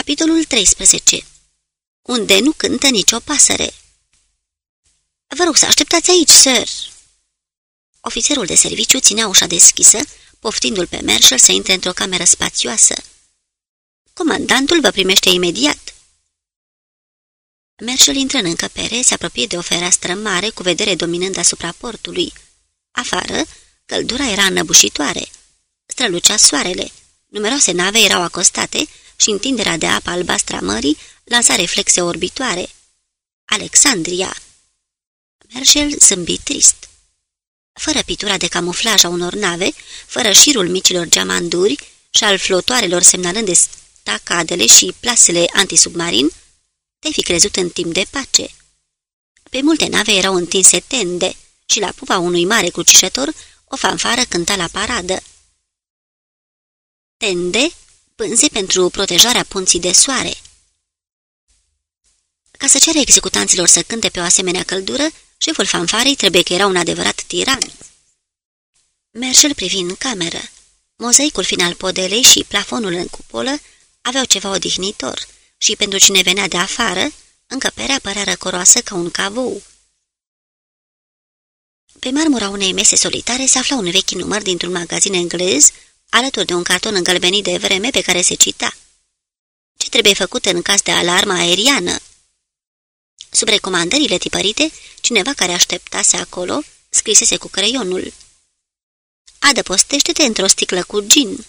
Capitolul 13 Unde nu cântă nicio pasăre Vă rog să așteptați aici, sir. Ofițerul de serviciu ținea ușa deschisă, poftindu-l pe Marshall să intre într-o cameră spațioasă. Comandantul vă primește imediat. Marshall intră în încăpere, se apropie de o fereastră mare cu vedere dominând asupra portului. Afară, căldura era înăbușitoare. Strălucea soarele. Numeroase nave erau acostate și întinderea de apă albastră a mării lansa reflexe orbitoare. Alexandria. Marshall zâmbi trist. Fără pitura de camuflaj a unor nave, fără șirul micilor geamanduri și al flotoarelor semnalând de stacadele și plasele antisubmarin, te-ai fi crezut în timp de pace. Pe multe nave erau întinse tende și la pupa unui mare crucișător o fanfară cânta la paradă. Tende, pânze pentru protejarea punții de soare. Ca să cere executanților să cânte pe o asemenea căldură, șeful fanfarei trebuie că era un adevărat tiran. Merșel privind cameră. Mozaicul final podelei și plafonul în cupolă aveau ceva odihnitor și pentru cine venea de afară, încăperea părea răcoroasă ca un cavou. Pe marmura unei mese solitare se afla un vechi număr dintr-un magazin englez, alături de un carton îngălbenit de vreme pe care se cita. Ce trebuie făcut în caz de alarmă aeriană? Sub recomandările tipărite, cineva care așteptase acolo scrisese cu creionul. Adăpostește-te într-o sticlă cu gin.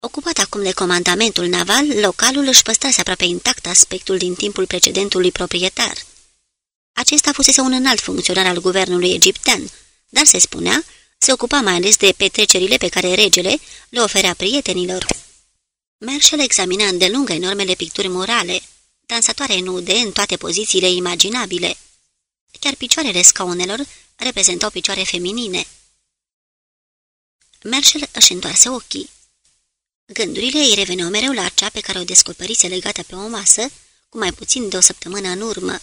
Ocupat acum de comandamentul naval, localul își păstrase aproape intact aspectul din timpul precedentului proprietar. Acesta fusese un înalt funcționar al guvernului egiptean, dar se spunea, se ocupa mai ales de petrecerile pe care regele le oferea prietenilor. Marshall examina îndelungă enormele picturi morale, dansatoare nude în toate pozițiile imaginabile. Chiar picioarele scaunelor reprezentau picioare feminine. Marshall își întoarse ochii. Gândurile îi reveneau mereu la cea pe care o descoperise legată pe o masă, cu mai puțin de o săptămână în urmă.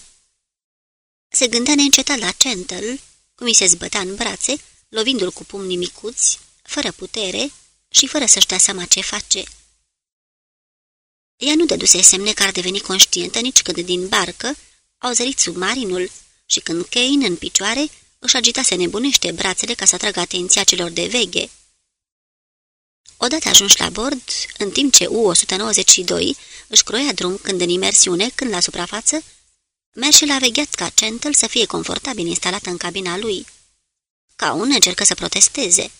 Se gândea neîncetat la Centel, cum îi se zbătea în brațe, lovindu-l cu pumnii micuți, fără putere și fără să-și dea seama ce face. Ea nu dăduse semne că ar deveni conștientă nici când din barcă au zărit submarinul și când Kane, în picioare, își agitase nebunește brațele ca să atragă atenția celor de veghe. Odată ajuns la bord, în timp ce U-192 își croia drum când în imersiune, când la suprafață, Merșel a vegheat ca Centel să fie confortabil instalat în cabina lui. Ca un încercă să protesteze.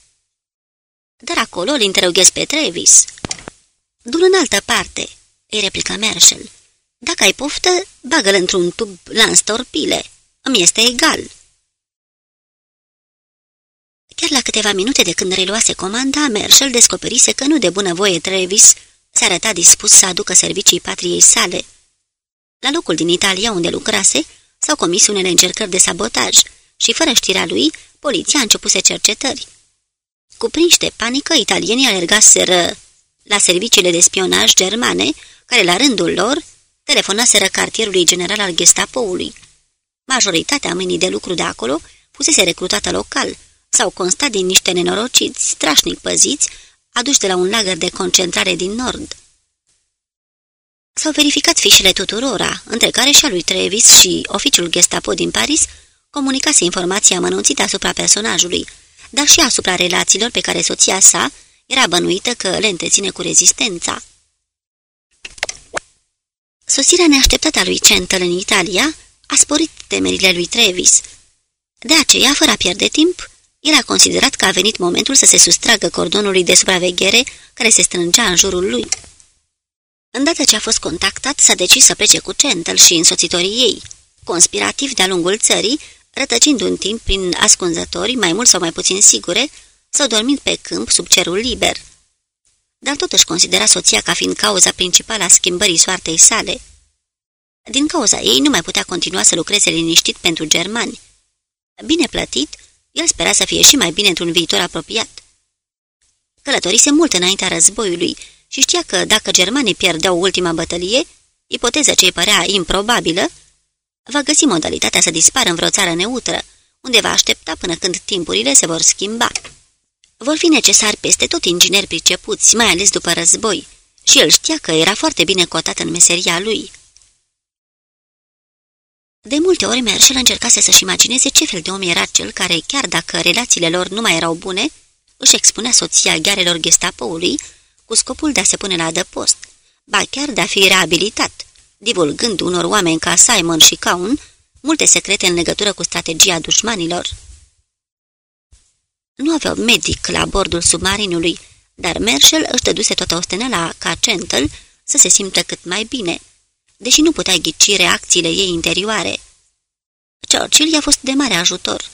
Dar acolo îl interoghez pe Travis. Du-l în altă parte, îi replică Marshall. Dacă ai poftă, bagă-l într-un tub la înstorpile. Îmi este egal. Chiar la câteva minute de când reluase comanda, Marshall descoperise că nu de bunăvoie Travis se arăta dispus să aducă servicii patriei sale. La locul din Italia unde lucrase, s-au comis unele încercări de sabotaj și, fără știrea lui, poliția a începuse cercetări. Cuprinși de panică, italienii alergaseră la serviciile de spionaj germane care la rândul lor telefonaseră cartierului general al Gestapoului. Majoritatea mâinii de lucru de acolo fusese recrutată local sau constat din niște nenorociți strașnic păziți aduși de la un lagăr de concentrare din nord. S-au verificat fișele tuturora, între care și a lui Trevis și oficiul Gestapo din Paris comunicase informația amănunțită asupra personajului, dar și asupra relațiilor pe care soția sa era bănuită că le întreține cu rezistența. Sosirea neașteptată a lui Centel în Italia a sporit temerile lui Trevis. De aceea, fără a pierde timp, el a considerat că a venit momentul să se sustragă cordonului de supraveghere care se strângea în jurul lui. Îndată ce a fost contactat, s-a decis să plece cu Centel și însoțitorii ei, conspirativ de-a lungul țării, rătăcind un timp prin ascunzători, mai mult sau mai puțin sigure, sau dormind pe câmp sub cerul liber dar totuși considera soția ca fiind cauza principală a schimbării soartei sale. Din cauza ei nu mai putea continua să lucreze liniștit pentru germani. Bine plătit, el spera să fie și mai bine într-un viitor apropiat. Călătorise mult înaintea războiului și știa că dacă germanii pierdeau ultima bătălie, ipoteza ce îi părea improbabilă, va găsi modalitatea să dispară în vreo țară neutră, unde va aștepta până când timpurile se vor schimba. Vor fi necesari peste tot ingineri pricepuți, mai ales după război, Și el știa că era foarte bine cotat în meseria lui. De multe ori Merșel încercase să-și imagineze ce fel de om era cel care, chiar dacă relațiile lor nu mai erau bune, își expunea soția ghearelor gestapoului cu scopul de a se pune la adăpost, ba chiar de a fi reabilitat, divulgând unor oameni ca Simon și Caun multe secrete în legătură cu strategia dușmanilor. Nu aveau medic la bordul submarinului, dar Marshall își dăduse toată ostenela ca Centel să se simtă cât mai bine, deși nu putea ghici reacțiile ei interioare. Churchill i-a fost de mare ajutor.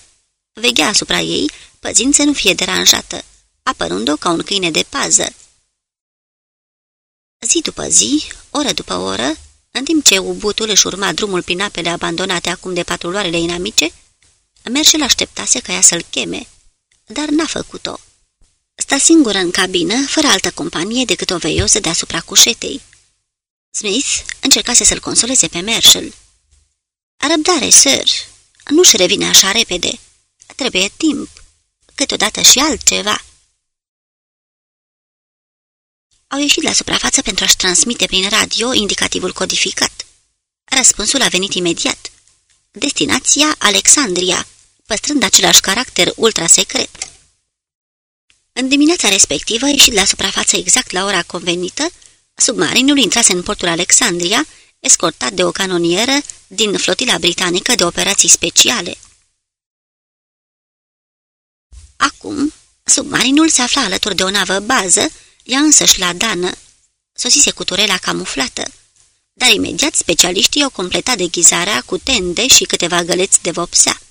Veghea asupra ei, păzind să nu fie deranjată, apărând-o ca un câine de pază. Zi după zi, oră după oră, în timp ce ubutul își urma drumul prin apele abandonate acum de patruloarele inamice, Merșel așteptase ca ea să-l cheme, dar n-a făcut-o. Sta singură în cabină, fără altă companie decât o veioză deasupra cușetei. Smith încercase să-l consoleze pe Marshall. Răbdare, sir, nu-și revine așa repede. Trebuie timp, câteodată și altceva. Au ieșit la suprafață pentru a-și transmite prin radio indicativul codificat. Răspunsul a venit imediat. Destinația Alexandria, păstrând același caracter ultrasecret. În dimineața respectivă, ieșit la suprafață exact la ora convenită, submarinul intrase în portul Alexandria, escortat de o canonieră din flotila britanică de operații speciale. Acum, submarinul se afla alături de o navă bază, ea însăși la dană. Sosise cu turela camuflată, dar imediat specialiștii o completa deghizarea cu tende și câteva găleți de vopsea.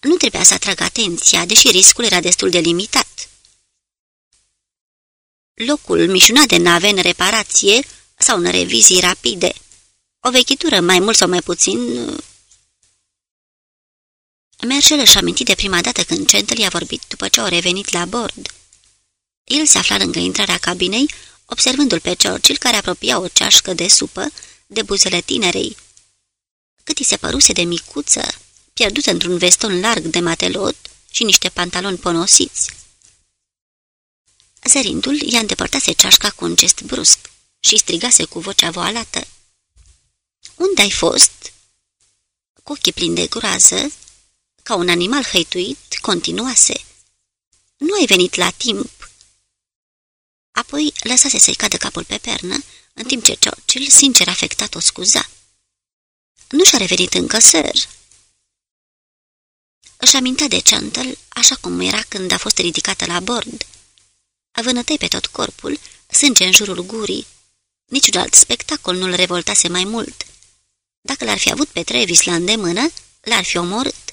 Nu trebuia să atragă atenția, deși riscul era destul de limitat. Locul mișunat de nave în reparație sau în revizii rapide. O vechitură mai mult sau mai puțin... Merșel își aminti de prima dată când Centel i-a vorbit după ce au revenit la bord. El se afla lângă intrarea cabinei, observându-l pe Churchill care apropia o ceașcă de supă de buzele tinerei. Cât i se păruse de micuță, pierdută într-un veston larg de matelot și niște pantaloni ponosiți. Zărindu-l, i-a îndepărtase ceașca cu un gest brusc și strigase cu vocea voalată. Unde ai fost?" Cu ochii plini de groază, ca un animal hăituit, continuase. Nu ai venit la timp." Apoi lăsase să-i cadă capul pe pernă, în timp ce Churchill, sincer afectat, o scuza. Nu și-a revenit încă, sir." Își amintea de Chantal, așa cum era când a fost ridicată la bord. Vânătăi pe tot corpul, sânge în jurul gurii. Niciun alt spectacol nu-l revoltase mai mult. Dacă l-ar fi avut pe Trevis la îndemână, l-ar fi omorât.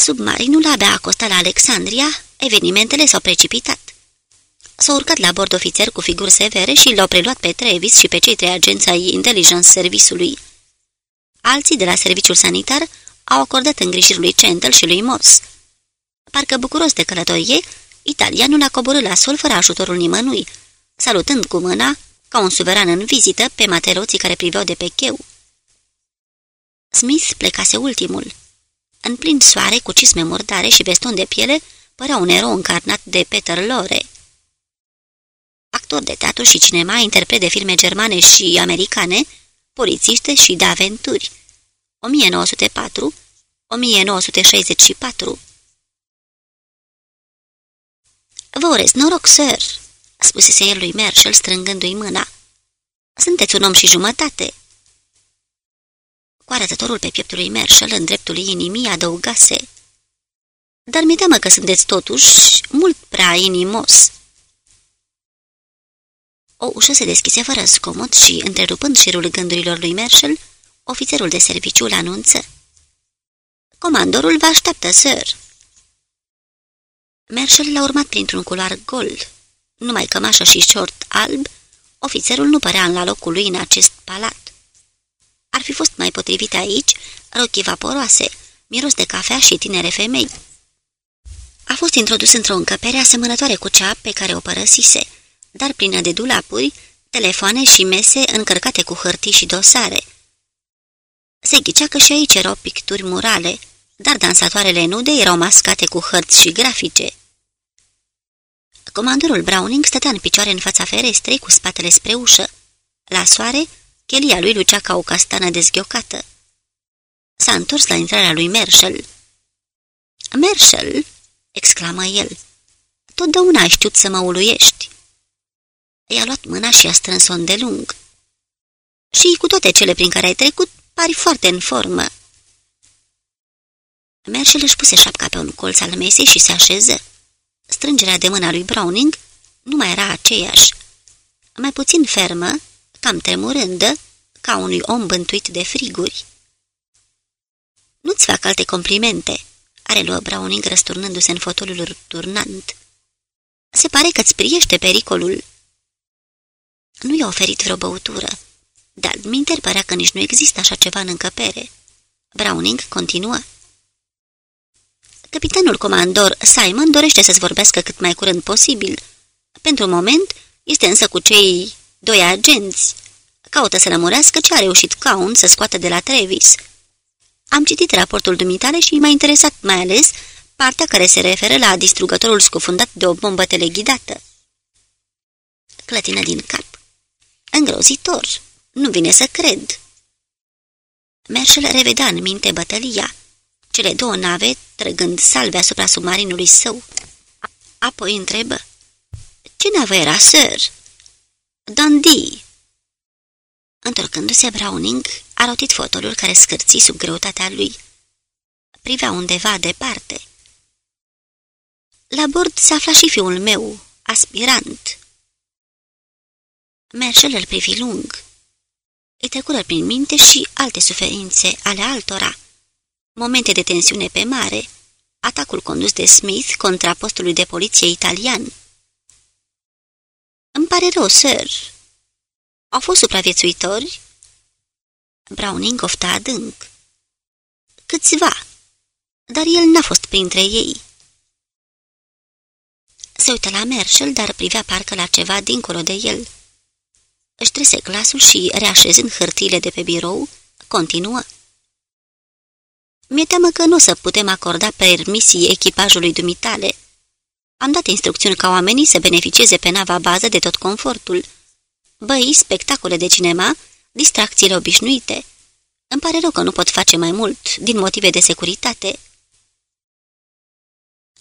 Submarinul abia acostat la Alexandria, evenimentele s-au precipitat. S-au urcat la bord ofițer cu figuri severe și l-au preluat pe Trevis și pe cei trei agenți ai Intelligence Serviciului. Alții de la serviciul sanitar au acordat îngrijirea lui Centel și lui Morse. Parcă bucuros de călătorie, italianul a coborât la sol fără ajutorul nimănui, salutând cu mâna, ca un suveran în vizită, pe materoții care priveau de pe cheu. Smith plecase ultimul. În plin soare, cu cisme murdare și veston de piele, părea un erou încarnat de Peter Lore. Actor de teatru și cinema, interpret de filme germane și americane, polițiște și de aventuri. 1904-1964 Vă urez noroc, sir, spusese el lui Marshall strângându-i mâna. Sunteți un om și jumătate. Cu arătătorul pe pieptul lui Marshall în dreptul inimii adăugase. Dar mi teamă că sunteți totuși mult prea inimos. O ușă se deschise fără scomod și, întrerupând șirul gândurilor lui Marshall, ofițerul de serviciu îl anunță. Comandorul vă așteaptă, sir." Marshall l-a urmat printr-un culoar gol. Numai cămașă și short alb, ofițerul nu părea în la locul lui în acest palat. Ar fi fost mai potrivit aici rochii vaporoase, miros de cafea și tinere femei. A fost introdus într-o încăpere asemănătoare cu cea pe care o părăsise, dar plină de dulapuri, telefoane și mese încărcate cu hârtii și dosare. Se ghicea că și aici erau picturi murale, dar dansatoarele nude erau mascate cu hărți și grafice. Comandorul Browning stătea în picioare în fața ferestrei, cu spatele spre ușă. La soare, chelia lui lucea ca o castană dezghiocată. S-a întors la intrarea lui Marshall. Marshall!" exclamă el. Totdeauna ai știut să mă uluiești." I-a luat mâna și a strâns-o îndelung. Și cu toate cele prin care ai trecut, pari foarte în formă." Marshall își puse șapca pe un colț al mesei și se așeză. Strângerea de mâna lui Browning nu mai era aceeași. Mai puțin fermă, cam tremurândă, ca unui om bântuit de friguri. Nu-ți fac alte complimente," are luă Browning răsturnându-se în fotolul turnant. Se pare că-ți priește pericolul." Nu i-a oferit vreo băutură, dar minter părea că nici nu există așa ceva în încăpere. Browning continuă. Capitanul comandor Simon dorește să-ți vorbească cât mai curând posibil. Pentru moment, este însă cu cei doi agenți. Caută să lămurească ce a reușit Caun să scoată de la Travis. Am citit raportul dumitale și m-a interesat mai ales partea care se referă la distrugătorul scufundat de o bombă teleghidată. Clătină din cap. Îngrozitor. Nu vine să cred. Merșel revedea în minte bătălia cele două nave trăgând salve asupra submarinului său. Apoi întrebă, Ce navă era, sir?" Dundee." Întorcându-se, Browning a rotit fotolul care scârți sub greutatea lui. Privea undeva departe. La bord se afla și fiul meu, aspirant. Merșel îl privi lung. Îi trecură prin minte și alte suferințe ale altora momente de tensiune pe mare, atacul condus de Smith contra postului de poliție italian. Îmi pare rău, sir. Au fost supraviețuitori? Browning ofta adânc. Câțiva, dar el n-a fost printre ei. Se uită la Marshall, dar privea parcă la ceva dincolo de el. Își trese glasul și, reașezând hârtiile de pe birou, continuă. Mi-e teamă că nu o să putem acorda permisii echipajului dumitale. Am dat instrucțiuni ca oamenii să beneficieze pe nava bază de tot confortul. Băi, spectacole de cinema, distracțiile obișnuite. Îmi pare rău că nu pot face mai mult, din motive de securitate.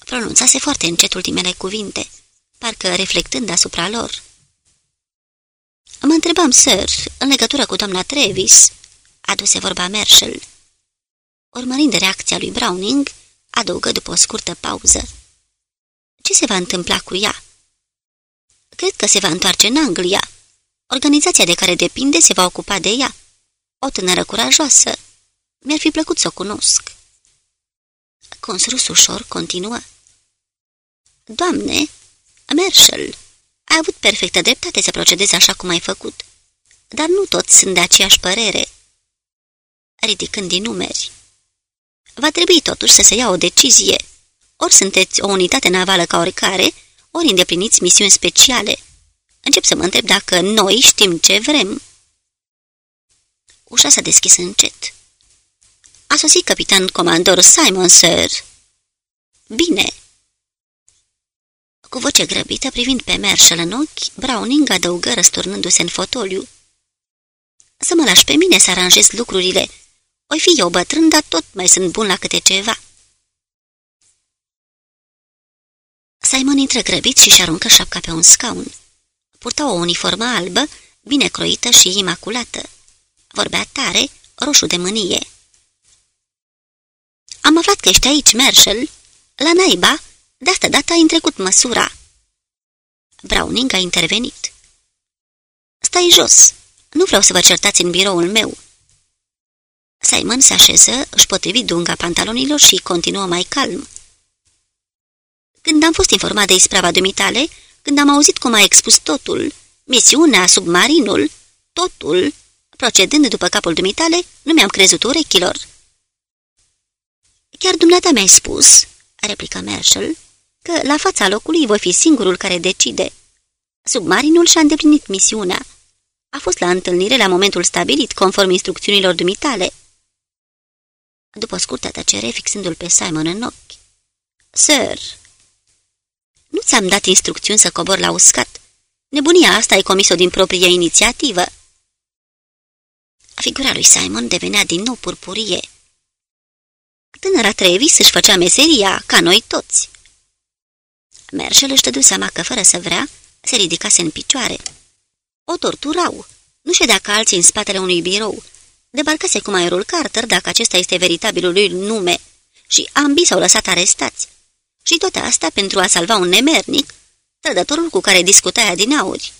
Pronunțase foarte încet ultimele cuvinte, parcă reflectând asupra lor. Mă întrebam, sir, în legătură cu doamna Travis, aduse vorba Marshall. Urmărind reacția lui Browning, adăugă după o scurtă pauză. Ce se va întâmpla cu ea? Cred că se va întoarce în Anglia. Organizația de care depinde se va ocupa de ea. O tânără curajoasă. Mi-ar fi plăcut să o cunosc. Consrus ușor continuă. Doamne, Marshall, ai avut perfectă dreptate să procedezi așa cum ai făcut, dar nu toți sunt de aceeași părere. Ridicând din numeri. Va trebui totuși să se ia o decizie. Ori sunteți o unitate navală ca oricare, ori îndepliniți misiuni speciale. Încep să mă întreb dacă noi știm ce vrem. Ușa s-a deschis încet. A sosit capitan comandor Simon, sir. Bine. Cu voce grăbită, privind pe Marshall în ochi, Browning adăugă răsturnându-se în fotoliu. Să mă lași pe mine să aranjez lucrurile Oi fi eu bătrân, dar tot mai sunt bun la câte ceva. Simon intră grăbit și și aruncă șapca pe un scaun. Purta o uniformă albă, bine croită și imaculată. Vorbea tare, roșu de mânie. Am aflat că ești aici, Marshall. La naiba, de asta dată ai întrecut măsura. Browning a intervenit. Stai jos. Nu vreau să vă certați în biroul meu. Simon se așeză, își potrivi dunga pantalonilor și continuă mai calm. Când am fost informat de isprava dumitale, când am auzit cum a expus totul, misiunea, submarinul, totul, procedând după capul dumitale, nu mi-am crezut urechilor. Chiar dumneata mi-ai spus, replică Marshall, că la fața locului voi fi singurul care decide. Submarinul și-a îndeplinit misiunea. A fost la întâlnire la momentul stabilit, conform instrucțiunilor dumitale după scurtă tăcere fixându-l pe Simon în ochi. Sir, nu-ți ți-am dat instrucțiuni să cobor la uscat. Nebunia asta ai comis-o din proprie inițiativă." Figura lui Simon devenea din nou purpurie. Tânăra Travis își făcea meseria, ca noi toți. Merșel își dădu seama că, fără să vrea, se ridicase în picioare. O torturau. Nu ședea ca alții în spatele unui birou. Debarcase cu maierul Carter, dacă acesta este veritabilul lui nume, și ambii s-au lăsat arestați. Și toate astea pentru a salva un nemernic, trădătorul cu care discuta din auri.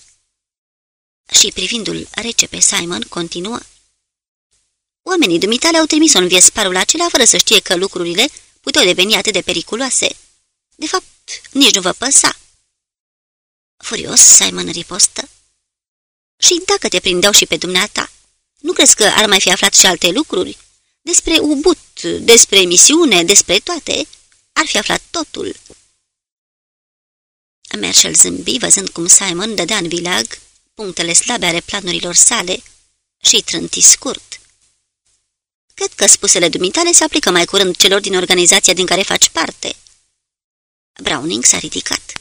Și privindu-l rece pe Simon, continuă. Oamenii dumitale au trimis-o în viesparul acela fără să știe că lucrurile puteau deveni atât de periculoase. De fapt, nici nu vă păsa. Furios, Simon ripostă. Și dacă te prindeau și pe dumneata, nu crezi că ar mai fi aflat și alte lucruri? Despre Ubut, despre misiune, despre toate, ar fi aflat totul. Merșel zâmbi, văzând cum Simon dădea în vilag punctele slabe ale planurilor sale și trânti scurt. Cred că spusele dumitale se aplică mai curând celor din organizația din care faci parte. Browning s-a ridicat.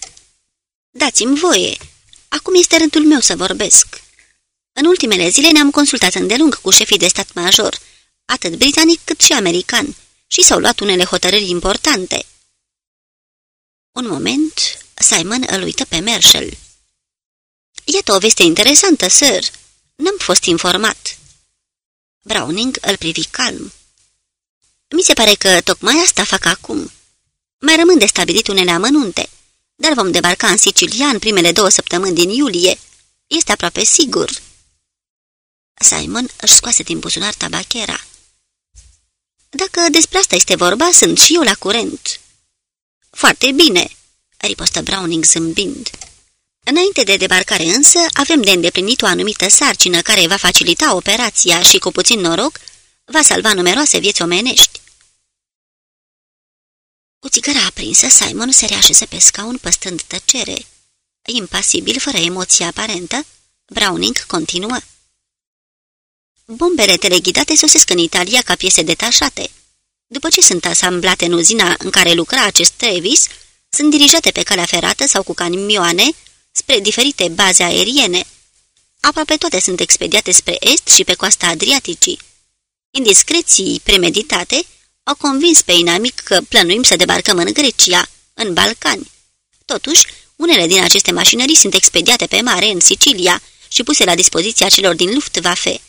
Dați-mi voie. Acum este rândul meu să vorbesc. În ultimele zile ne-am consultat îndelung cu șefii de stat major, atât britanic cât și american, și s-au luat unele hotărâri importante. Un moment, Simon îl uită pe Marshall. Iată o veste interesantă, sir. N-am fost informat. Browning îl privi calm. Mi se pare că tocmai asta fac acum. Mai rămân de stabilit unele amănunte, dar vom debarca în Sicilia în primele două săptămâni din iulie. Este aproape sigur. Simon își scoase din buzunar tabachera. Dacă despre asta este vorba, sunt și eu la curent." Foarte bine," ripostă Browning zâmbind. Înainte de debarcare însă, avem de îndeplinit o anumită sarcină care va facilita operația și, cu puțin noroc, va salva numeroase vieți omenești. Cu țigăra aprinsă, Simon se reașeze pe scaun păstrând tăcere. Impasibil, fără emoție aparentă, Browning continuă. Bombele teleghidate sosesc în Italia ca piese detașate. După ce sunt asamblate în uzina în care lucra acest Travis, sunt dirijate pe calea ferată sau cu camioane spre diferite baze aeriene. Aproape toate sunt expediate spre est și pe coasta Adriaticii. Indiscreții premeditate au convins pe inamic că plănuim să debarcăm în Grecia, în Balcani. Totuși, unele din aceste mașinării sunt expediate pe mare în Sicilia și puse la dispoziția celor din Luftwaffe.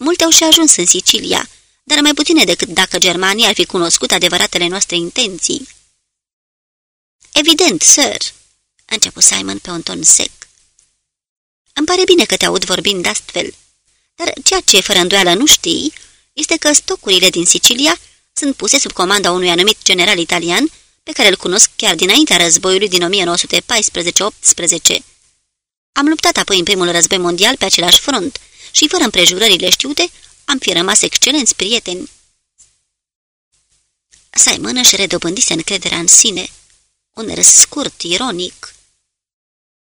Multe au și ajuns în Sicilia, dar mai puține decât dacă Germania ar fi cunoscut adevăratele noastre intenții. Evident, sir, a început Simon pe un ton sec. Îmi pare bine că te aud vorbind astfel, dar ceea ce fără îndoială nu știi este că stocurile din Sicilia sunt puse sub comanda unui anumit general italian pe care îl cunosc chiar dinaintea războiului din 1914-18. Am luptat apoi în primul război mondial pe același front și, fără împrejurările știute, am fi rămas excelenți prieteni. Simon își redobândise încrederea în sine. Un râs scurt, ironic.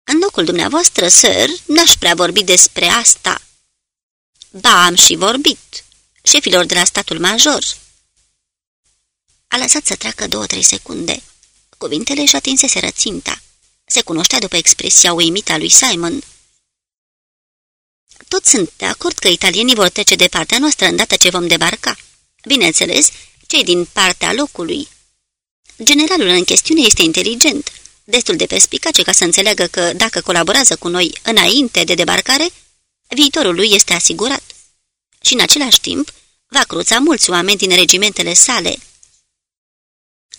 În locul dumneavoastră, sir, n-aș prea vorbi despre asta. Ba, am și vorbit. Șefilor de la statul major. A lăsat să treacă două-trei secunde. Cuvintele își atinsese răținta. Se cunoștea după expresia uimită a lui Simon. Toți sunt de acord că italienii vor trece de partea noastră îndată ce vom debarca. Bineînțeles, cei din partea locului. Generalul în chestiune este inteligent, destul de perspicace ca să înțeleagă că, dacă colaborează cu noi înainte de debarcare, viitorul lui este asigurat. Și în același timp, va cruța mulți oameni din regimentele sale.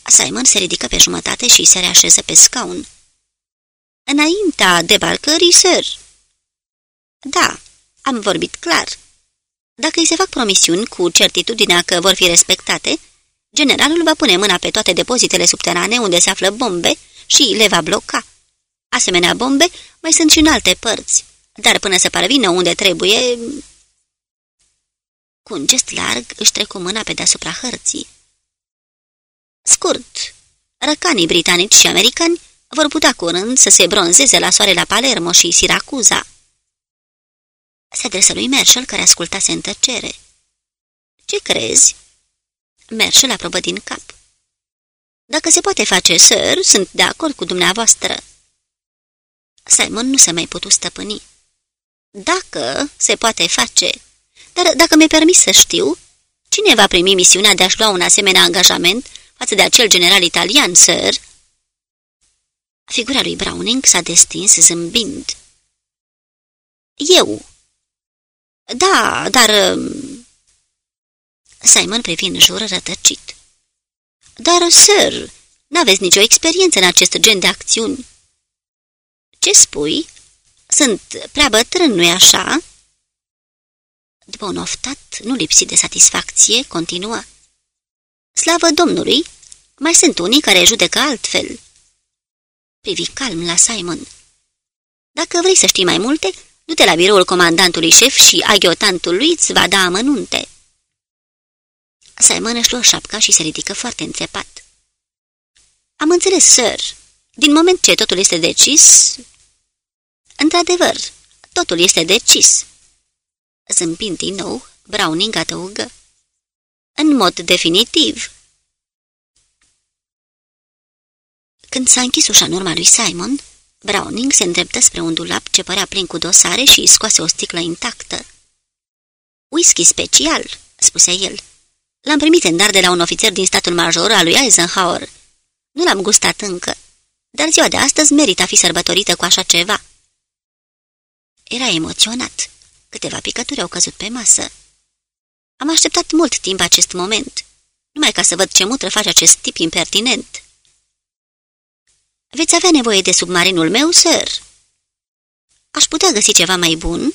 Simon se ridică pe jumătate și se reașeză pe scaun. Înaintea debarcării, sir. Da, am vorbit clar. Dacă îi se fac promisiuni cu certitudinea că vor fi respectate, generalul va pune mâna pe toate depozitele subterane unde se află bombe și le va bloca. Asemenea bombe mai sunt și în alte părți, dar până să parvină unde trebuie... Cu un gest larg își trecu mâna pe deasupra hărții. Scurt, răcanii britanici și americani vor putea curând să se bronzeze la soare la Palermo și Siracuza. Se adresă lui Marshall, care ascultase în tăcere. Ce crezi?" Marshall aprobă din cap. Dacă se poate face, sir, sunt de acord cu dumneavoastră. Simon nu se mai putu stăpâni. Dacă se poate face, dar dacă mi-e permis să știu, cine va primi misiunea de a-și lua un asemenea angajament față de acel general italian, sir? Figura lui Browning s-a destins zâmbind. Eu. Da, dar... Um, Simon privi în jur rătăcit. Dar, sir, n-aveți nicio experiență în acest gen de acțiuni. Ce spui? Sunt prea bătrân, nu-i așa?" După un oftat, nu lipsi de satisfacție, continuă. Slavă Domnului! Mai sunt unii care judecă altfel." Privi calm la Simon. Dacă vrei să știi mai multe, du-te la biroul comandantului șef și aghiotantul lui îți va da amănunte." Simon își luă șapca și se ridică foarte înțepat. Am înțeles, sir. Din moment ce totul este decis, Într-adevăr, totul este decis. Zâmbind din nou, Browning adăugă. În mod definitiv. Când s-a închis ușa în urma lui Simon, Browning se îndreptă spre un dulap ce părea plin cu dosare și scoase o sticlă intactă. Whisky special," spuse el. L-am primit în dar de la un ofițer din statul major al lui Eisenhower. Nu l-am gustat încă, dar ziua de astăzi merită a fi sărbătorită cu așa ceva." Era emoționat. Câteva picături au căzut pe masă. Am așteptat mult timp acest moment, numai ca să văd ce mutră face acest tip impertinent. Veți avea nevoie de submarinul meu, sir? Aș putea găsi ceva mai bun?"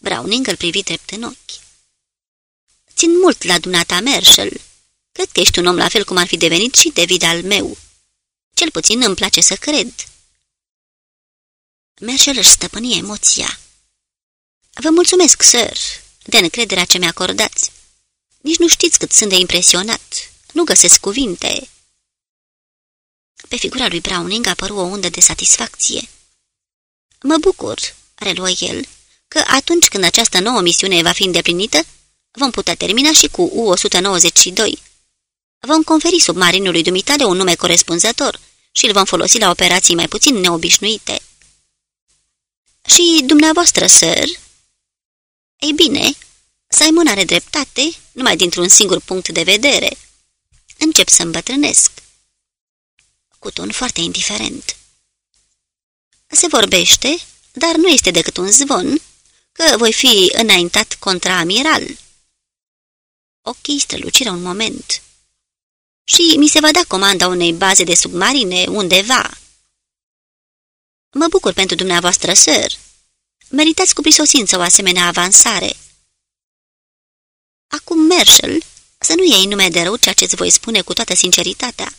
Browning îl privi drept în ochi. Țin mult la dumneata, Marshall. Cred că ești un om la fel cum ar fi devenit și David al meu. Cel puțin îmi place să cred." Merșel își stăpâni emoția. Vă mulțumesc, sir, de încrederea ce mi-acordați. Nici nu știți cât sunt de impresionat. Nu găsesc cuvinte. Pe figura lui Browning apăru o undă de satisfacție. Mă bucur, reluă el, că atunci când această nouă misiune va fi îndeplinită, vom putea termina și cu U-192. Vom conferi submarinului dumitale un nume corespunzător și îl vom folosi la operații mai puțin neobișnuite. Și dumneavoastră, sir?" Ei bine, Simon are dreptate, numai dintr-un singur punct de vedere. Încep să îmbătrânesc. Cu ton foarte indiferent. Se vorbește, dar nu este decât un zvon, că voi fi înaintat contra amiral. Ochii străluciră un moment. Și mi se va da comanda unei baze de submarine undeva. Mă bucur pentru dumneavoastră, sir. Meritați cu prisosință o asemenea avansare. Acum, Marshall, să nu iei nume de rău ceea ce îți voi spune cu toată sinceritatea.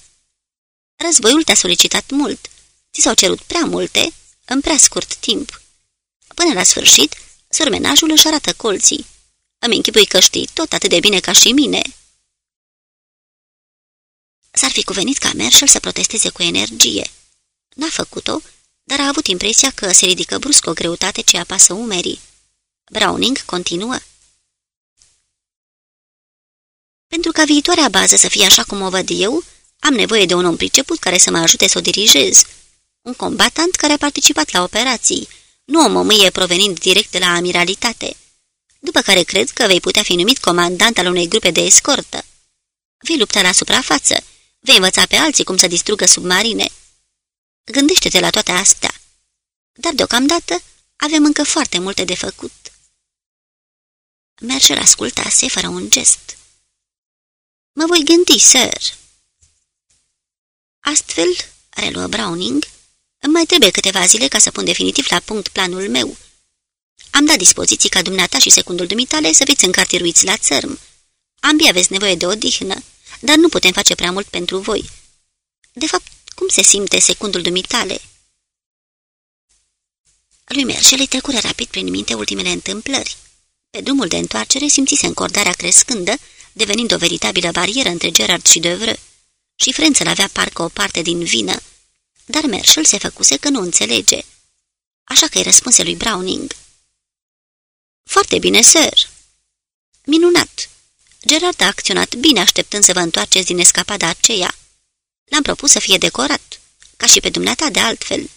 Războiul te-a solicitat mult. Ți s-au cerut prea multe, în prea scurt timp. Până la sfârșit, surmenajul își arată colții. Îmi închipui că știi tot atât de bine ca și mine. S-ar fi cuvenit ca Marshall să protesteze cu energie. N-a făcut-o dar a avut impresia că se ridică brusc o greutate ce apasă umerii. Browning continuă. Pentru ca viitoarea bază să fie așa cum o văd eu, am nevoie de un om priceput care să mă ajute să o dirigez. Un combatant care a participat la operații, nu o mămâie provenind direct de la amiralitate. După care cred că vei putea fi numit comandant al unei grupe de escortă. Vei lupta la suprafață, vei învăța pe alții cum să distrugă submarine, Gândește-te la toate astea. Dar deocamdată avem încă foarte multe de făcut. Merger ascultase fără un gest. Mă voi gândi, sir. Astfel, reluă Browning, îmi mai trebuie câteva zile ca să pun definitiv la punct planul meu. Am dat dispoziții ca dumneata și secundul dumitale să fiți încartiruiți la țărm. Ambii aveți nevoie de odihnă, dar nu putem face prea mult pentru voi. De fapt, cum se simte secundul dumitale? Lui Merșel îi trecură rapid prin minte ultimele întâmplări. Pe drumul de întoarcere simțise încordarea crescândă, devenind o veritabilă barieră între Gerard și Devreux. Și Frențel avea parcă o parte din vină, dar Merșel se făcuse că nu înțelege. Așa că îi răspunse lui Browning. Foarte bine, sir." Minunat! Gerard a acționat bine așteptând să vă întoarceți din escapada aceea. L-am propus să fie decorat, ca și pe dumneata de altfel.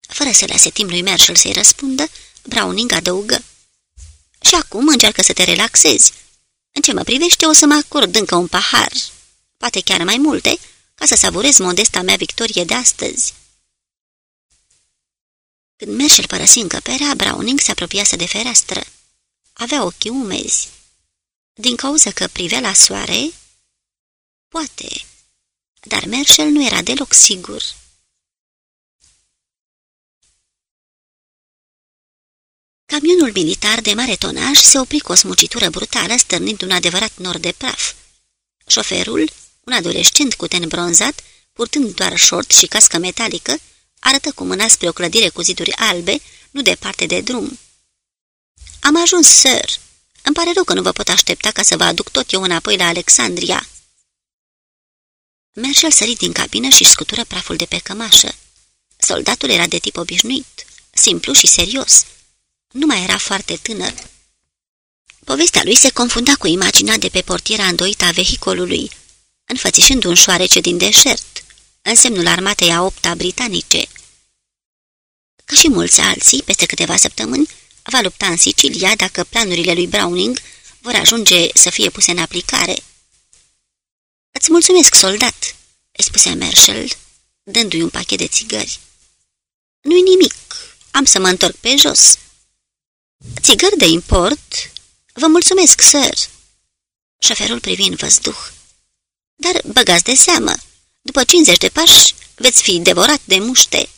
Fără să lase timp lui Marshall să-i răspundă, Browning adăugă. Și acum încearcă să te relaxezi. În ce mă privește, o să mă acord încă un pahar, poate chiar mai multe, ca să savurez modesta mea victorie de astăzi. Când Marshall părăsi încăperea, Browning se apropiase de fereastră. Avea ochii umezi. Din cauza că privea la soare? Poate, dar Marshall nu era deloc sigur. Camionul militar de mare tonaj se opri cu o smucitură brutală, stârnind un adevărat nor de praf. Șoferul, un adolescent cu ten bronzat, purtând doar șort și cască metalică, arătă cu mâna spre o clădire cu ziduri albe, nu departe de drum. Am ajuns, sir. Îmi pare rău că nu vă pot aștepta ca să vă aduc tot eu înapoi la Alexandria." Merșel sărit din cabină și scutură praful de pe cămașă. Soldatul era de tip obișnuit, simplu și serios. Nu mai era foarte tânăr. Povestea lui se confunda cu imaginea de pe portiera îndoită a vehicolului, înfățișând un șoarece din deșert, însemnul armatei a opta britanice. Ca și mulți alții, peste câteva săptămâni, va lupta în Sicilia dacă planurile lui Browning vor ajunge să fie puse în aplicare. Îți mulțumesc, soldat," îi spuse Marshall, dându-i un pachet de țigări. Nu-i nimic, am să mă întorc pe jos." Țigări de import? Vă mulțumesc, sir." Șoferul privi în văzduh. Dar băgați de seamă, după 50 de pași veți fi devorat de muște."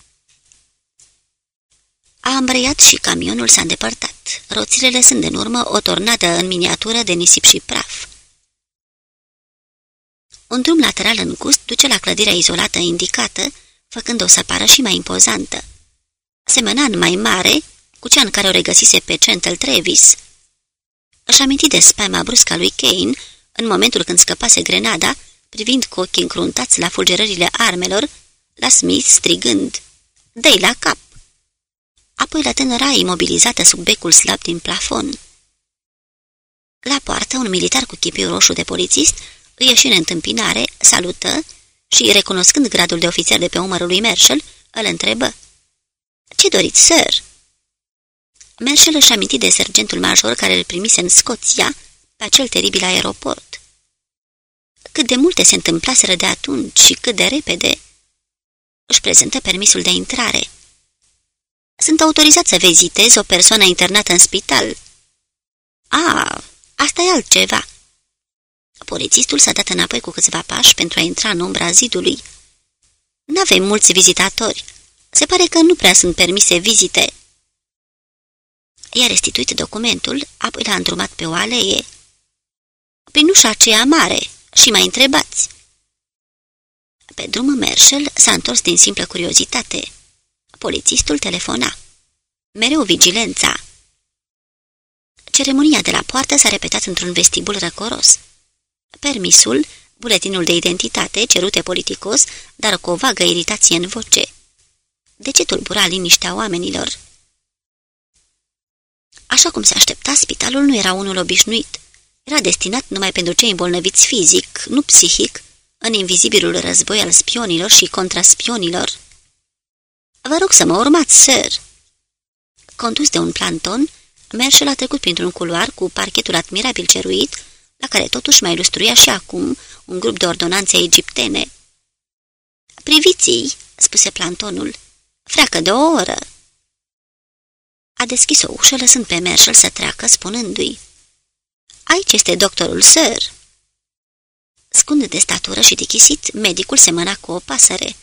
A îmbrăiat și camionul s-a îndepărtat, roțile lăsând în urmă o tornadă în miniatură de nisip și praf. Un drum lateral îngust duce la clădirea izolată indicată, făcând-o să pară și mai impozantă. Semăna în mai mare cu cea în care o regăsise pe Centel Travis. Își aminti de spaima brusca lui Kane în momentul când scăpase grenada, privind cu ochii încruntați la fulgerările armelor, la Smith strigând, dă la cap! Apoi la tânăra imobilizată sub becul slab din plafon. La poartă, un militar cu chipiul roșu de polițist îi ieși în întâmpinare, salută și, recunoscând gradul de ofițer de pe umărul lui Marshall, îl întrebă. Ce doriți, sir?" Marshall își aminti de sergentul major care îl primise în Scoția, pe acel teribil aeroport. Cât de multe se întâmplaseră de atunci și cât de repede. Își prezentă permisul de intrare. Sunt autorizat să vizitez o persoană internată în spital. A, asta e altceva. Polițistul s-a dat înapoi cu câțiva pași pentru a intra în umbra zidului. N-avem mulți vizitatori. Se pare că nu prea sunt permise vizite. I-a restituit documentul, apoi l-a îndrumat pe o alee. Prin ușa aceea mare și mai întrebați. Pe drum Marshall s-a întors din simplă curiozitate. Polițistul telefona. Mereu vigilența. Ceremonia de la poartă s-a repetat într-un vestibul răcoros. Permisul, buletinul de identitate, cerute politicos, dar cu o vagă iritație în voce. De ce tulbura liniștea oamenilor? Așa cum se aștepta, spitalul nu era unul obișnuit. Era destinat numai pentru cei îmbolnăviți fizic, nu psihic, în invizibilul război al spionilor și contraspionilor. Vă rog să mă urmați, sir!" Condus de un planton, Merșel a trecut printr-un culoar cu parchetul admirabil ceruit, la care totuși mai lustruia și acum un grup de ordonanțe egiptene. Priviți-i!" spuse plantonul. Freacă de o oră!" A deschis o ușă, lăsând pe Marshall să treacă, spunându-i Aici este doctorul, sir." Scund de statură și dichisit, medicul semăna cu o pasăre.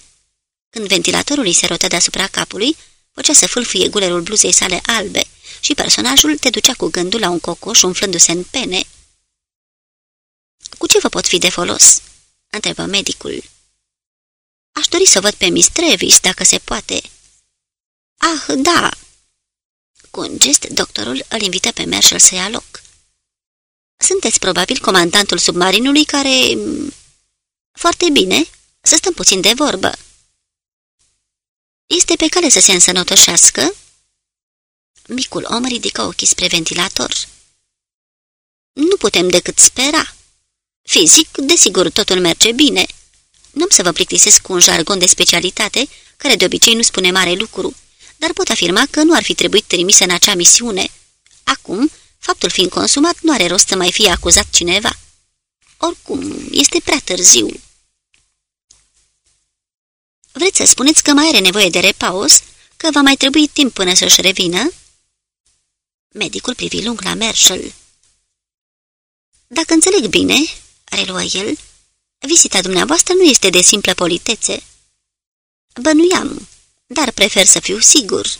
Când ventilatorul îi se rotă deasupra capului, făcea să fâlfâie gulerul bluzei sale albe și personajul te ducea cu gândul la un cocoș umflându-se în pene. Cu ce vă pot fi de folos?" întrebă medicul. Aș dori să văd pe Miss Trevis, dacă se poate." Ah, da!" Cu un gest, doctorul îl invită pe Marshall să ia loc. Sunteți probabil comandantul submarinului care... Foarte bine, să stăm puțin de vorbă. Este pe cale să se însănătoșească? Micul om ridică ochii spre ventilator. Nu putem decât spera. Fizic, desigur, totul merge bine. Nu am să vă plictisesc cu un jargon de specialitate, care de obicei nu spune mare lucru, dar pot afirma că nu ar fi trebuit trimisă în acea misiune. Acum, faptul fiind consumat, nu are rost să mai fie acuzat cineva. Oricum, este prea târziu. Vreți să spuneți că mai are nevoie de repaus, că va mai trebui timp până să-și revină? Medicul privi lung la Marshall. Dacă înțeleg bine, reluă el, vizita dumneavoastră nu este de simplă politețe. Bănuiam, dar prefer să fiu sigur.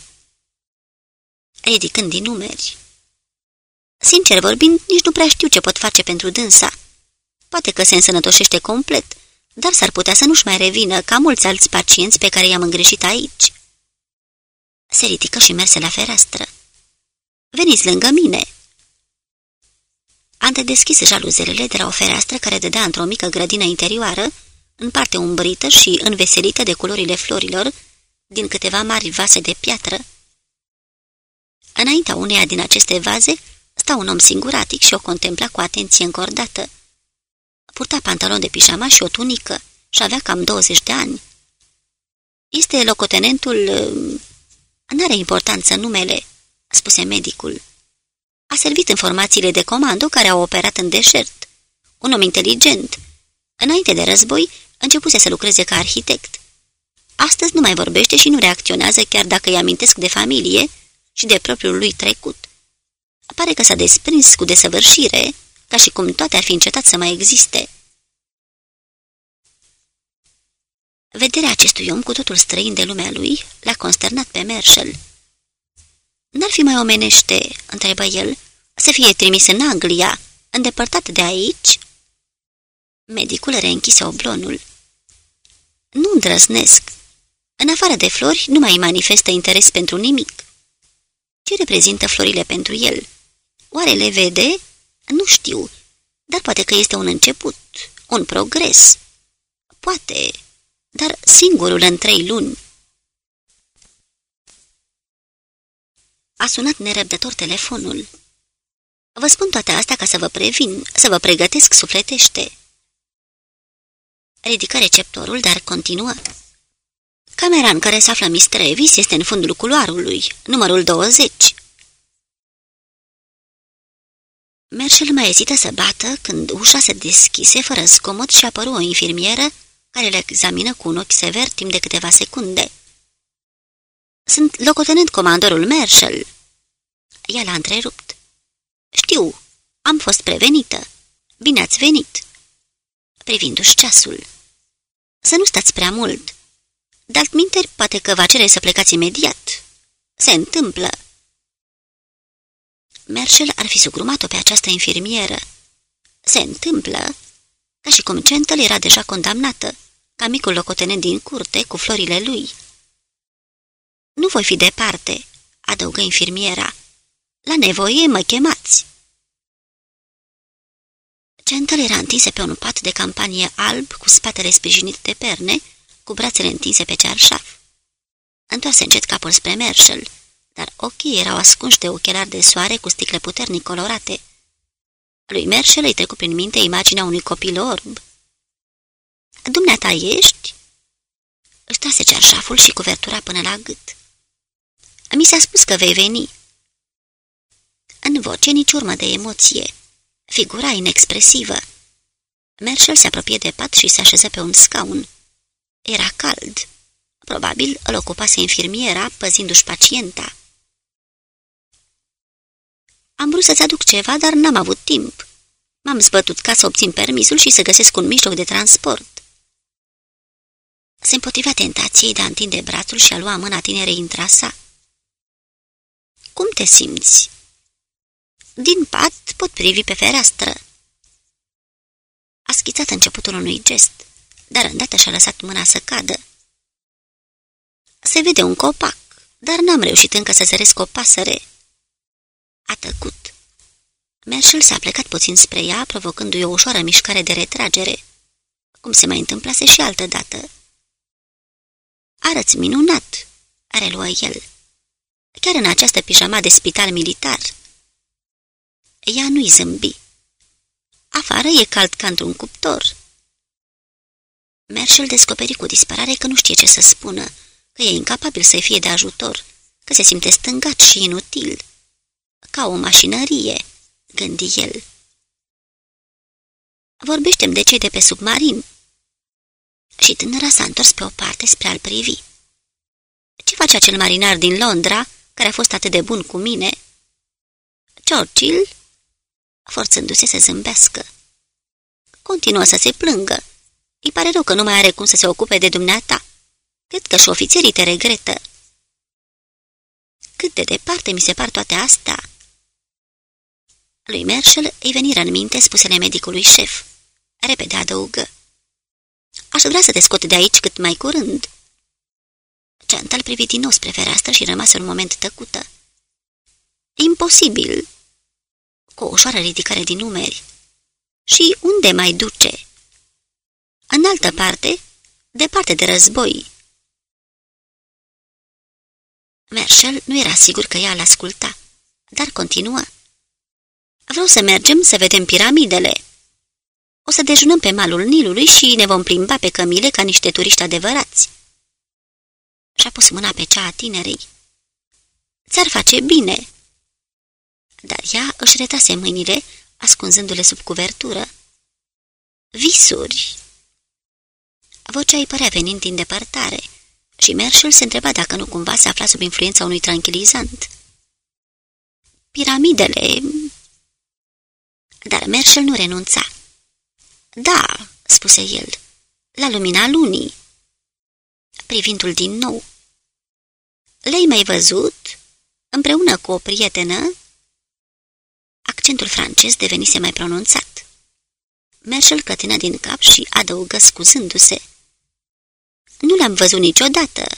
Ridicând din numeri. Sincer vorbind, nici nu prea știu ce pot face pentru dânsa. Poate că se însănătoșește complet, dar s-ar putea să nu-și mai revină ca mulți alți pacienți pe care i-am îngrijit aici. Se ridică și merse la fereastră. Veniți lângă mine!" Ante deschis jaluzelele de la o fereastră care dădea într-o mică grădină interioară, în parte umbrită și înveselită de culorile florilor, din câteva mari vase de piatră. Înaintea uneia din aceste vaze sta un om singuratic și o contempla cu atenție încordată. Purta pantalon de pișama și o tunică și avea cam 20 de ani. Este locotenentul... N-are importanță numele, spuse medicul. A servit în formațiile de comando care au operat în deșert. Un om inteligent. Înainte de război, începuse să lucreze ca arhitect. Astăzi nu mai vorbește și nu reacționează chiar dacă îi amintesc de familie și de propriul lui trecut. Pare că s-a desprins cu desăvârșire, ca și cum toate ar fi încetat să mai existe. Vederea acestui om cu totul străin de lumea lui l-a consternat pe Marshall. N-ar fi mai omenește, întrebă el, să fie trimis în Anglia, îndepărtat de aici? Medicul reînchise oblonul. Nu îndrăznesc. În afară de flori, nu mai manifestă interes pentru nimic. Ce reprezintă florile pentru el? Oare le vede? Nu știu, dar poate că este un început, un progres. Poate, dar singurul în trei luni. A sunat nerăbdător telefonul. Vă spun toate astea ca să vă previn, să vă pregătesc sufletește. Ridică receptorul, dar continuă. Camera în care se află Miss Travis este în fundul culoarului, numărul 20. Merșel mai ezită să bată când ușa se deschise fără zgomot și apăru o infirmieră care le examină cu un ochi sever timp de câteva secunde. Sunt locotenent comandorul Marshall." Ea l-a întrerupt. Știu, am fost prevenită. Bine ați venit." Privindu-și ceasul. Să nu stați prea mult. Daltminteri, poate că va cere să plecați imediat. Se întâmplă." Marshall ar fi sugrumat-o pe această infirmieră. Se întâmplă, ca și cum Gentle era deja condamnată, ca micul locotenent din curte cu florile lui. Nu voi fi departe," adăugă infirmiera. La nevoie mă chemați." Gentle era întinsă pe un pat de campanie alb, cu spatele sprijinit de perne, cu brațele întinse pe cearșaf. Întoarse încet capul spre Marshall, dar ochii erau ascunși de ochelari de soare cu sticle puternic colorate. Lui Marshall îi trecu prin minte imaginea unui copil orb. Dumneata ești?" Își trase cearșaful și cuvertura până la gât. Mi s-a spus că vei veni." În voce nici urmă de emoție. Figura inexpresivă. Marshall se apropie de pat și se așeză pe un scaun. Era cald. Probabil îl ocupase infirmiera, păzindu-și pacienta. Am vrut să-ți aduc ceva, dar n-am avut timp. M-am zbătut ca să obțin permisul și să găsesc un mijloc de transport. Se împotrivea tentației de a întinde brațul și a lua mâna tinerei intra sa. Cum te simți?" Din pat pot privi pe fereastră." A schițat începutul unui gest, dar îndată și-a lăsat mâna să cadă. Se vede un copac, dar n-am reușit încă să zăresc o pasăre." A tăcut. Merșel s-a plecat puțin spre ea, provocându-i o ușoară mișcare de retragere, cum se mai întâmplase și altă dată. Arăți minunat," reluă el. Chiar în această pijama de spital militar." Ea nu-i zâmbi. Afară e cald ca într-un cuptor. Merșel descoperi cu disperare că nu știe ce să spună, că e incapabil să-i fie de ajutor, că se simte stângat și inutil. Ca o mașinărie, gândi el. Vorbește-mi de cei de pe submarin. Și tânăra s-a întors pe o parte spre al privi. Ce face acel marinar din Londra, care a fost atât de bun cu mine? Churchill? Forțându-se să zâmbească. Continuă să se plângă. Îi pare rău că nu mai are cum să se ocupe de dumneata. Cred că și ofițerii te regretă. Cât de departe mi se par toate astea? Lui Marshall îi veniră în minte spusele medicului șef. Repede adăugă. Aș vrea să te scot de aici cât mai curând. Chantal privi din nou spre fereastră și rămase un moment tăcută. Imposibil! Cu o ușoară ridicare din numeri. Și unde mai duce? În altă parte, departe de război. Marshall nu era sigur că ea l-asculta, dar continuă. Vreau să mergem să vedem piramidele. O să dejunăm pe malul Nilului și ne vom plimba pe cămile ca niște turiști adevărați. Și-a pus mâna pe cea a tinerei. Ți-ar face bine. Dar ea își retase mâinile, ascunzându-le sub cuvertură. Visuri! Vocea îi părea venind din depărtare și Merșul se întreba dacă nu cumva se afla sub influența unui tranquilizant. Piramidele... Dar Merșel nu renunța. Da, spuse el, la lumina lunii. Privindu-l din nou. Le-ai mai văzut? Împreună cu o prietenă? Accentul francez devenise mai pronunțat. Merșel cătină din cap și adăugă scuzându-se. Nu le-am văzut niciodată.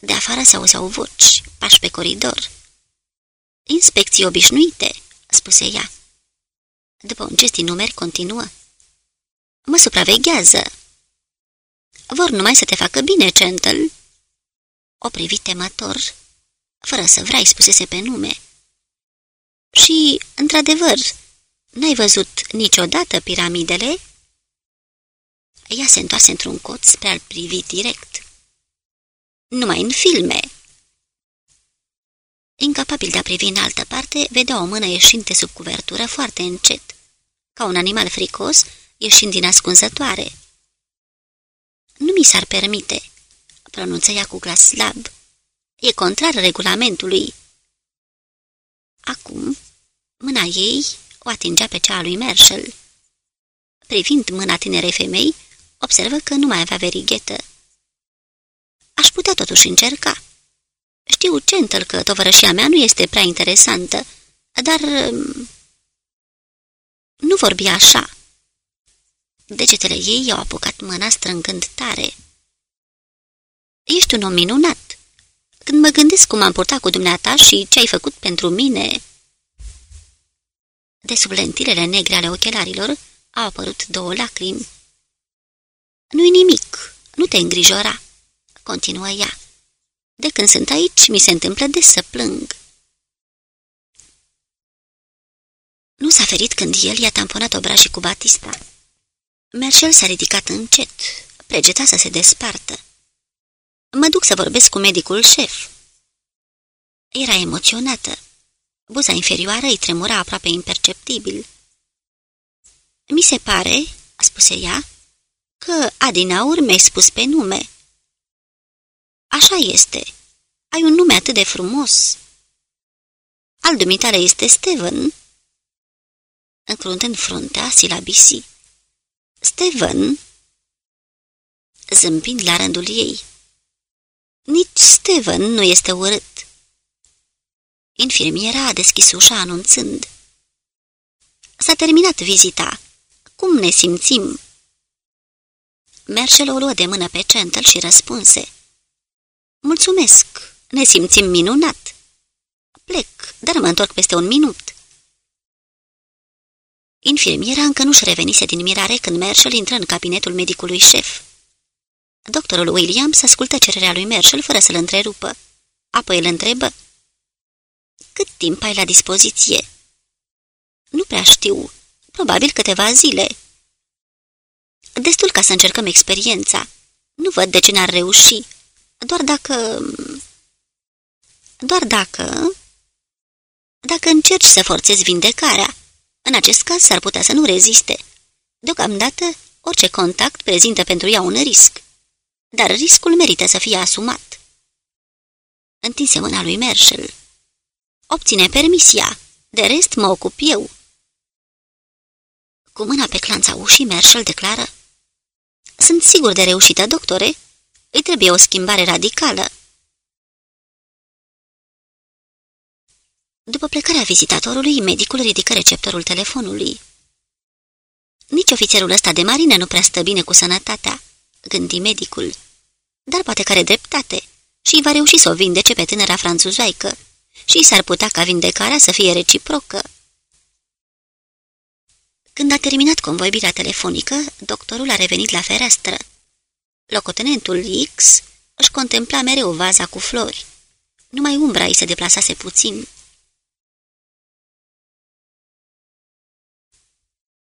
De afară se auzeau voci, pași pe coridor. Inspecții obișnuite, spuse ea. După un gest numeri continuă. Mă supraveghează. Vor numai să te facă bine, Centel. O privi temător, fără să vrei, spusese pe nume. Și, într-adevăr, n-ai văzut niciodată piramidele? Ea se întoarse într-un cot spre al privi direct. Numai în filme. Incapabil de a privi în altă parte, vedea o mână ieșind de sub cuvertură foarte încet, ca un animal fricos ieșind din ascunzătoare. Nu mi s-ar permite, pronunță ea cu glas slab. E contrar regulamentului. Acum, mâna ei o atingea pe cea a lui Marshall. Privind mâna tinerei femei, observă că nu mai avea verighetă. Aș putea totuși încerca. Știu centăl că tovărășia mea nu este prea interesantă, dar... Um, nu vorbi așa. Degetele ei i-au apucat mâna strângând tare. Ești un om minunat. Când mă gândesc cum am purtat cu dumneata și ce ai făcut pentru mine... De sub lentilele negre ale ochelarilor au apărut două lacrimi. Nu-i nimic, nu te îngrijora, continuă ea. De când sunt aici, mi se întâmplă des să plâng. Nu s-a ferit când el i-a tamponat obrajii cu Batista. Merșel s-a ridicat încet, pregeta să se despartă. Mă duc să vorbesc cu medicul șef. Era emoționată. Buza inferioară îi tremura aproape imperceptibil. Mi se pare, spuse ea, că adinaur mi-ai spus pe nume. Așa este. Ai un nume atât de frumos. Al dumitale este Steven. Încruntând fruntea, silabisi. Steven? Zâmbind la rândul ei. Nici Steven nu este urât. Infirmiera a deschis ușa anunțând. S-a terminat vizita. Cum ne simțim? Merșel o luă de mână pe Centel și răspunse. Mulțumesc, ne simțim minunat. Plec, dar mă întorc peste un minut. Infirmiera încă nu-și revenise din mirare când Merșel intră în cabinetul medicului șef. Doctorul Williams ascultă cererea lui Merșel fără să-l întrerupă. Apoi îl întrebă. Cât timp ai la dispoziție? Nu prea știu. Probabil câteva zile. Destul ca să încercăm experiența. Nu văd de ce n-ar reuși. Doar dacă... Doar dacă... Dacă încerci să forțezi vindecarea, în acest caz s-ar putea să nu reziste. Deocamdată, orice contact prezintă pentru ea un risc. Dar riscul merită să fie asumat. Întinse mâna lui Marshall. Obține permisia. De rest mă ocup eu. Cu mâna pe clanța ușii, Marshall declară Sunt sigur de reușită, doctore. Îi trebuie o schimbare radicală. După plecarea vizitatorului, medicul ridică receptorul telefonului. Nici ofițerul ăsta de marină nu prea stă bine cu sănătatea, gândi medicul. Dar poate că are dreptate și va reuși să o vindece pe tânăra franțuzoaică și s-ar putea ca vindecarea să fie reciprocă. Când a terminat convorbirea telefonică, doctorul a revenit la fereastră. Locotenentul X își contempla mereu vaza cu flori. Numai umbra îi se deplasase puțin.